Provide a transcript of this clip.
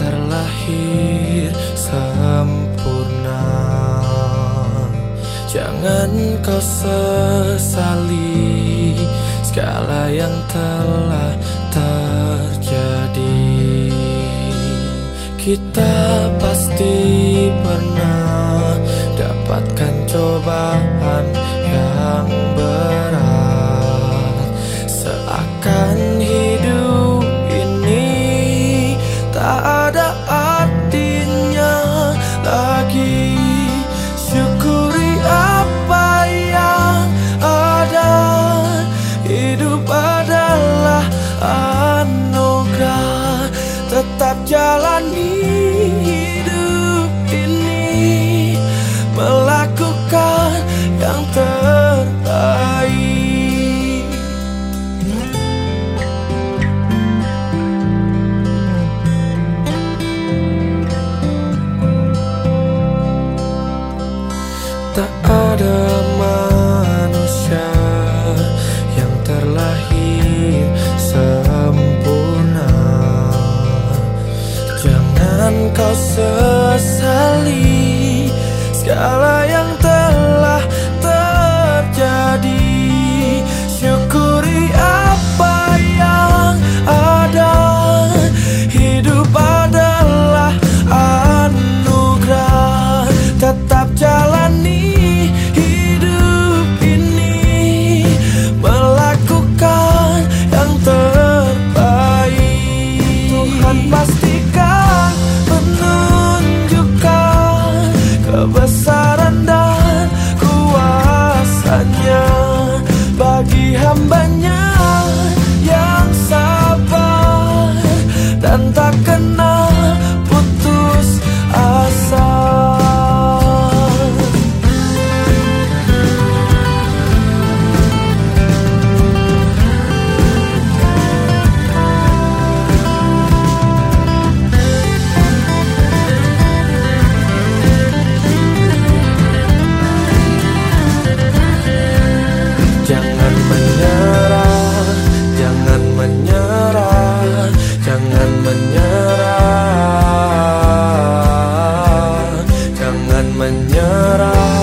terlahir sempurna. Jangan kau sesali segala yang telah terjadi. Kita pasti pernah dapatkan cobaan yang berat. Tak ada manusia yang terlahir sempurna. Jangan kau sesali segala hambanya yang sabar dan takkan menyerah